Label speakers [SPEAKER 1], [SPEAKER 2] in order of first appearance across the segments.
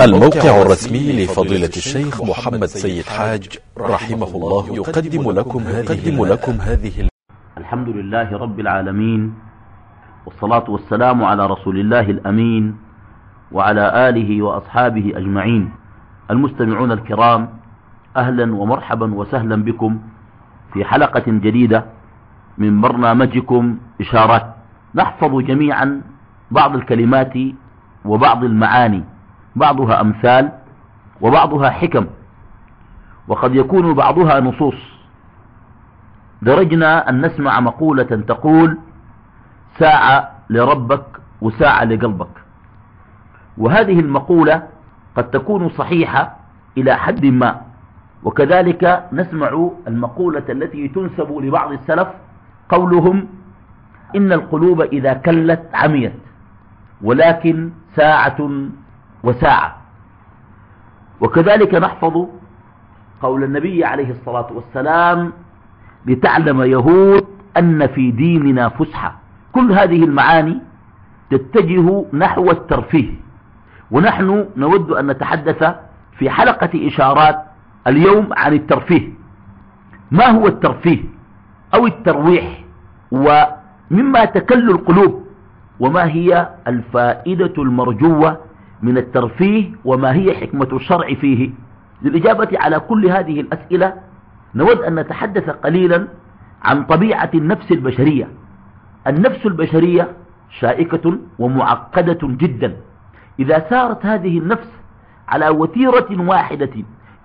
[SPEAKER 1] الموقع الرسمي لفضيلة الشيخ محمد سيد حاج رحمه الله يقدم لكم هذه, لكم هذه
[SPEAKER 2] الحمد لله رب العالمين والصلاة والسلام على رسول الله الأمين وعلى آله وأصحابه أجمعين. المستمعون الكرام أهلا ومرحبا وسهلا بكم في حلقة جديدة من برنامجكم إشارات. نحفظ جميعا بعض الكلمات وبعض المعاني. بعضها أمثال وبعضها حكم وقد يكون بعضها نصوص. درجنا أن نسمع مقولة تقول ساعة لربك وساعة لقلبك. وهذه المقولة قد تكون صحيحة إلى حد ما. وكذلك نسمع المقولة التي تنسب لبعض السلف قولهم إن القلوب إذا كلت عميت ولكن ساعة وساعة. وكذلك نحفظ قول النبي عليه الصلاة والسلام لتعلم يهود أن في ديننا فسحة. كل هذه المعاني تتجه نحو الترفيه. ونحن نود أن نتحدث في حلقة إشارات اليوم عن الترفيه. ما هو الترفيه أو الترويح؟ ومما تكل القلوب. وما هي الفائدة المرجوة من الترفيه وما هي حكمة الشرع فيه. للإجابة على كل هذه الأسئلة نود أن نتحدث قليلا عن طبيعة النفس البشرية. النفس البشرية شائكة ومعقدة جدا. إذا سارت هذه النفس على وتيرة واحدة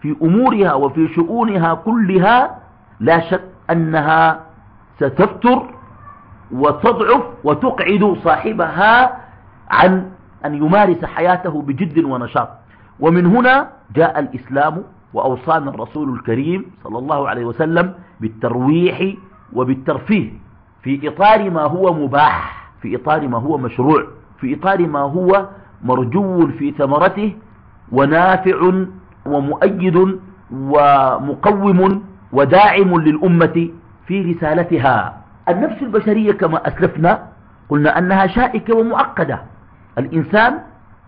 [SPEAKER 2] في أمورها وفي شؤونها كلها لا شك أنها ستفتر وتضعف وتقعد صاحبها عن أن يمارس حياته بجد ونشاط. ومن هنا جاء الإسلام وأوصانا الرسول الكريم صلى الله عليه وسلم بالترويح وبالترفيه في إطار ما هو مباح في إطار ما هو مشروع في إطار ما هو مرجو في ثمرته ونافع ومؤيد ومقوم وداعم للأمة في رسالتها. النفس البشرية كما أسلفنا قلنا أنها شائكة ومعقدة الإنسان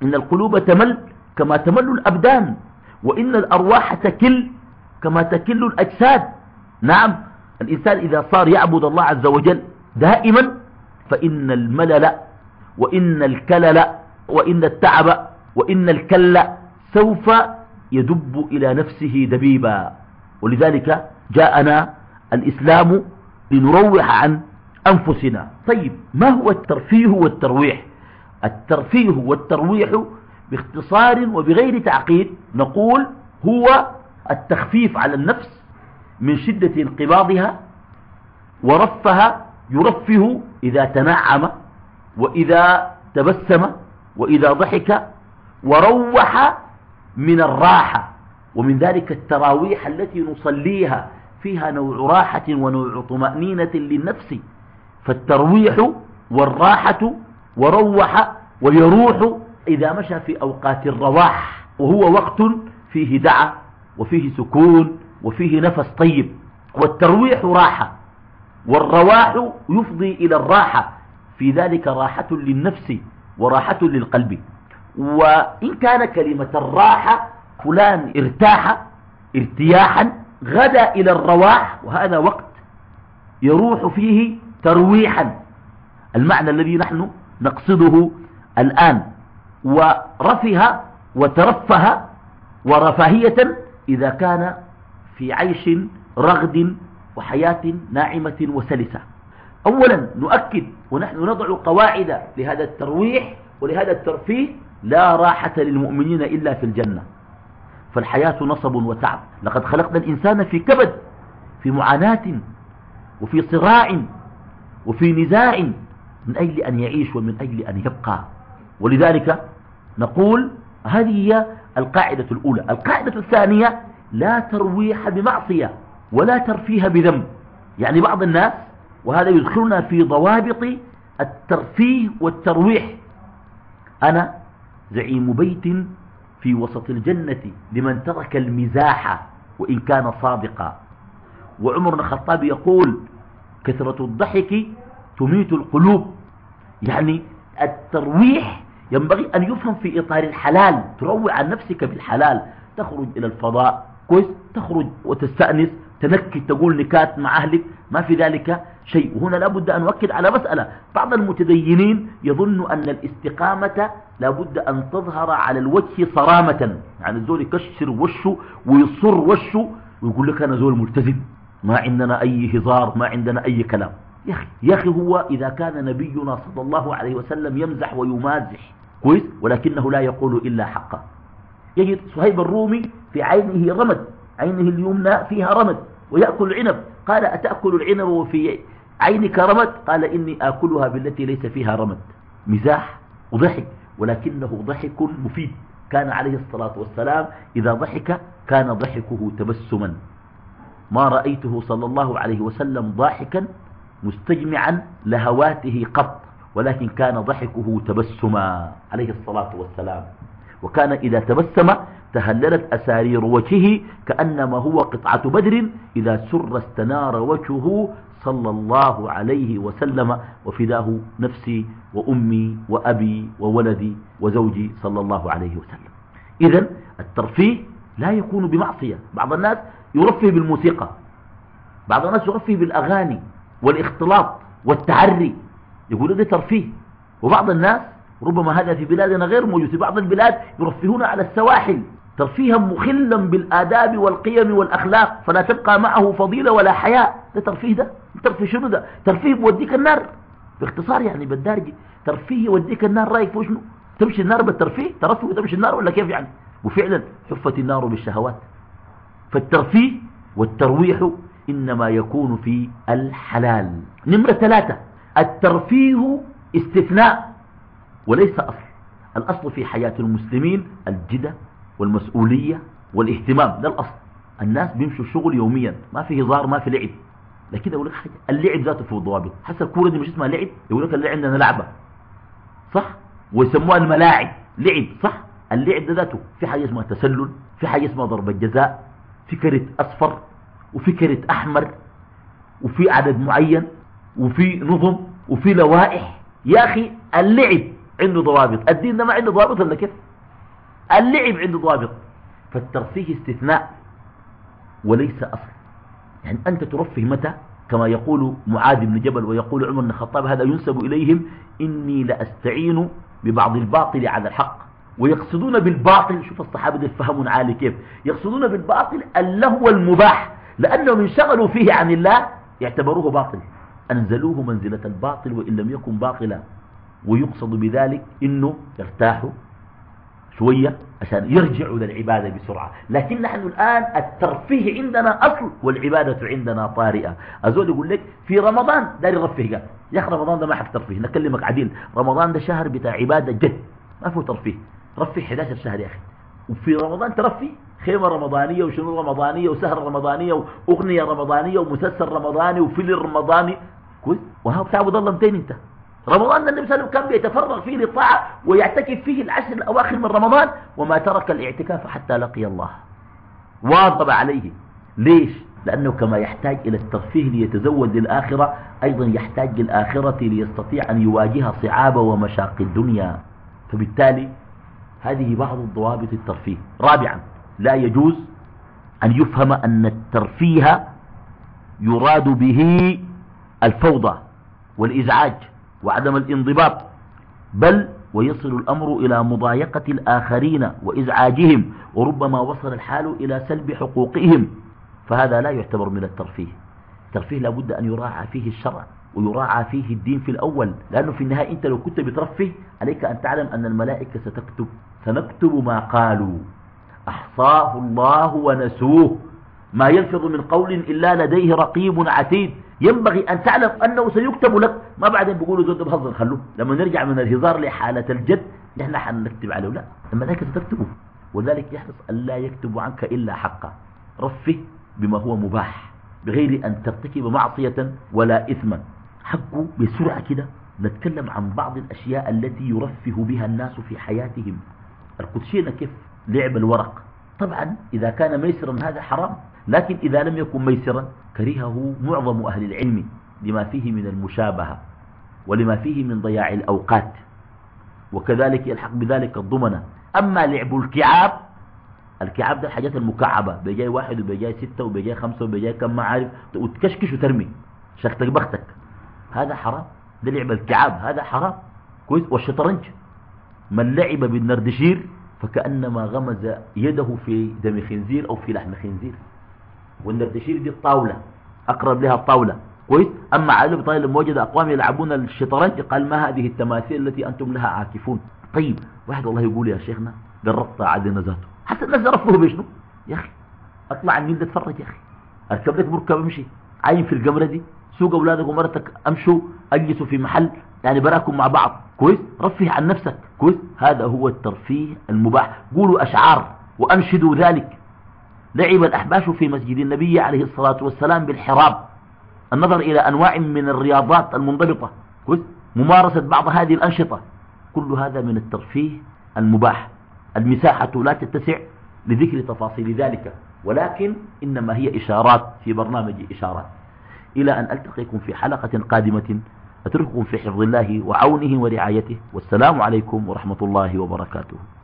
[SPEAKER 2] إن القلوب تمل كما تمل الأبدان وإن الأرواح تكل كما تكل الأجساد. نعم الإنسان إذا صار يعبد الله عز وجل دائما فإن الملل وإن الكلل وإن التعب وإن الكل سوف يدب إلى نفسه دبيبا. ولذلك جاءنا الإسلام لنروح عن أنفسنا. طيب ما هو الترفيه والترويح؟ الترفيه والترويح باختصار وبغير تعقيد نقول هو التخفيف على النفس من شدة انقباضها ورفها يرفه إذا تنعم وإذا تبسم وإذا ضحك وروح من الراحة ومن ذلك التراويح التي نصليها فيها نوع راحة ونوع طمأنينة للنفس فالترويح والراحة وروح ويروح إذا مشى في أوقات الرواح وهو وقت فيه دعة وفيه سكون وفيه نفس طيب والترويح راحة والرواح يفضي إلى الراحة في ذلك راحة للنفس وراحة للقلب. وإن كان كلمة الراحة فلان ارتاح ارتياحا غدا إلى الرواح وهذا وقت يروح فيه ترويحا. المعنى الذي نحن نقصده الآن. ورفه وترفه ورفاهية إذا كان في عيش رغد وحياة ناعمة وسلسة. أولا نؤكد ونحن نضع قواعد لهذا الترويح ولهذا الترفيه لا راحة للمؤمنين إلا في الجنة. فالحياة نصب وتعب. لقد خلقنا الإنسان في كبد في معاناة وفي صراع وفي نزاع. من أجل أن يعيش ومن أجل أن يبقى. ولذلك نقول هذه هي القاعدة الأولى. القاعدة الثانية لا ترويح بمعصية ولا ترفيه بذنب. يعني بعض الناس وهذا يدخلنا في ضوابط الترفيه والترويح. أنا زعيم بيت في وسط الجنة لمن ترك المزاح وإن كان صادقا. وعمر بن الخطاب يقول كثرة الضحك تميت القلوب. يعني الترويح ينبغي أن يفهم في إطار الحلال. تروع عن نفسك بالحلال تخرج إلى الفضاء. كويس؟ تخرج وتستأنس. تنكت تقول نكات مع أهلك. ما في ذلك شيء. وهنا لابد أن نؤكد على مسألة. بعض المتدينين يظن أن الاستقامة لابد أن تظهر على الوجه صرامة. يعني الزول يكشر وشه ويصر وشه ويقول لك أنا زول ملتزم. ما عندنا أي هزار ما عندنا أي كلام. يا أخي, يا أخي هو إذا كان نبينا صلى الله عليه وسلم يمزح ويمازح كويس؟ ولكنه لا يقول إلا حقا. يجد صهيب الرومي في عينه رمد عينه اليمنى فيها رمد ويأكل العنب. قال أتأكل العنب وفي عينك رمد؟ قال إني آكلها بالتي ليس فيها رمد. مزاح وضحك ولكنه ضحك مفيد. كان عليه الصلاة والسلام إذا ضحك كان ضحكه تبسما. ما رأيته صلى الله عليه وسلم ضاحكا مستجمعا لهواته قط ولكن كان ضحكه تبسما عليه الصلاة والسلام. وكان إذا تبسم تهللت أسارير وجهه كأنما هو قطعة بدر إذا سر استنار وجهه صلى الله عليه وسلم. وفداه نفسي وأمي وأبي وولدي وزوجي صلى الله عليه وسلم. إذا الترفيه لا يكون بمعصية. بعض الناس يرفه بالموسيقى بعض الناس يرفه بالأغاني. والاختلاط والتعري. يقول ده ترفيه. وبعض الناس ربما هذا في بلادنا غير موجود. في بعض البلاد يرفهون على السواحل. ترفيها مخلا بالآداب والقيم والأخلاق. فلا تبقى معه فضيلة ولا حياء. ده ترفيه ده. ترفيه شنو ده؟ ترفيه بوديك النار. باختصار يعني بالدارجة ترفيه يوديك النار. رأيك في شنو؟ تمشي النار بالترفيه؟ ترفيه وتمشي النار ولا كيف يعني؟ وفعلا حفت النار بالشهوات. فالترفيه والترويح إنما يكون في الحلال. نمرة ثلاثة الترفيه استثناء وليس أصل. الأصل في حياة المسلمين الجدة والمسؤولية والاهتمام ده الأصل. الناس بيمشوا الشغل يوميا ما في هزار ما في لعب. لكن أقول لك حاجة اللعب ذاته في الضوابط حتى الكورة دي مش اسمها لعب؟ يقول لك اللي عندنا لعبة. صح؟ ويسموها الملاعب. لعب صح؟ اللعب ذاته في حاجة اسمها تسلل في حاجة اسمها ضربة جزاء في كرة أصفر وفي كرة أحمر وفي عدد معين وفي نظم وفي لوائح. يا أخي اللعب عنده ضوابط. الدين ده ما عنده ضوابط ولا كيف اللعب عنده ضوابط. فالترفيه استثناء وليس أصل. يعني أنت ترفه متى؟ كما يقول معاذ بن جبل ويقول عمر بن الخطاب هذا ينسب إليهم إني لأستعين ببعض الباطل على الحق. ويقصدون بالباطل شوف الصحابة فهمون عالي كيف. يقصدون بالباطل اللهو المباح. لأنهم انشغلوا فيه عن الله يعتبروه باطل. أنزلوه منزلة الباطل وإن لم يكن باطلا. ويقصد بذلك إنه يرتاحوا شوية عشان يرجعوا للعبادة بسرعة. لكن نحن الآن الترفيه عندنا أصل والعبادة عندنا طارئة. أزول يقول لك في رمضان داري يرفه قال يا أخي رمضان ده ما حق ترفيه نكلمك عديل. رمضان ده شهر بتاع عبادة جد ما فيه ترفيه. رفه 11 شهر يا أخي. وفي رمضان ترفي خيمة رمضانية وشنو رمضانية وسهر رمضانية وأغنية رمضانية ومسلسل رمضاني وفيلم رمضاني. كويس. وها بتعبد الله متين انت. رمضان النبي صلى الله عليه وسلم كان بيتفرغ فيه للطاعة ويعتكف فيه العشر الأواخر من رمضان وما ترك الاعتكاف حتى لقي الله. واظب عليه. ليش؟ لأنه كما يحتاج إلى الترفيه ليتزود للآخرة أيضا يحتاج للآخرة ليستطيع أن يواجه صعاب ومشاق الدنيا. فبالتالي هذه بعض الضوابط الترفيه. رابعا لا يجوز أن يفهم أن الترفيه يراد به الفوضى والإزعاج وعدم الانضباط بل ويصل الأمر إلى مضايقة الآخرين وإزعاجهم وربما وصل الحال إلى سلب حقوقهم فهذا لا يعتبر من الترفيه. الترفيه لابد أن يراعى فيه الشرع. ويراعى فيه الدين في الأول لأنه في النهاية أنت لو كنت بترفه عليك أن تعلم أن الملائكة ستكتب سنكتب ما قالوا. أحصاه الله ونسوه. ما يلفظ من قول إلا لديه رقيب عتيد. ينبغي أن تعلم أنه سيكتب لك. ما بعدين بيقولوا زود بهزر خلوه. لما نرجع من الهزار لحالة الجد نحن حنكتب عليه. لا الملائكة ستكتبه. ولذلك يحرص أن لا يكتب عنك إلا حقا. رفه بما هو مباح بغير أن ترتكب معصية ولا إثما. حقه بسرعة كده. نتكلم عن بعض الأشياء التي يرفه بها الناس في حياتهم. القدشين كيف؟ لعب الورق. طبعا إذا كان ميسرا هذا حرام. لكن إذا لم يكن ميسرا كرهه معظم أهل العلم لما فيه من المشابهة ولما فيه من ضياع الأوقات. وكذلك يلحق بذلك الضمنة. أما لعب الكعاب الكعاب ده الحاجات المكعبة. بيجاي واحد وبيجاي ستة وبيجاي خمسة وبيجاي كم ما عارف. وتكشكش وترمي. شختك بختك. هذا حرام. ده لعب الكعاب هذا حرام. كويس؟ والشطرنج من لعب بالنردشير فكأنما غمز يده في دم خنزير أو في لحم خنزير. والنردشير دي الطاولة أقرب لها الطاولة. كويس؟ أما علي بن طالب وجد أقوام يلعبون الشطرنج قال ما هذه التماثيل التي أنتم لها عاكفون؟ طيب واحد والله يقول يا شيخنا قربت عدنا ذاته حتى الناس رفضه بيشنو يا أخي أطلع النيل ده اتفرج يا أخي. أركب لك مركب أمشي. عاين في القمرة دي سوق أولادك ومرتك أمشوا أجلسوا في محل يعني براكم مع بعض. كويس؟ رفه عن نفسك. كويس؟ هذا هو الترفيه المباح. قولوا أشعار وأنشدوا ذلك. لعب الأحباش في مسجد النبي عليه الصلاة والسلام بالحراب. النظر إلى أنواع من الرياضات المنضبطة. كويس؟ ممارسة بعض هذه الأنشطة. كل هذا من الترفيه المباح. المساحة لا تتسع لذكر تفاصيل ذلك. ولكن إنما هي إشارات في برنامج إشارات. إلى أن ألتقيكم في حلقة قادمة أترككم في حفظ الله وعونه ورعايته. والسلام عليكم ورحمة الله وبركاته.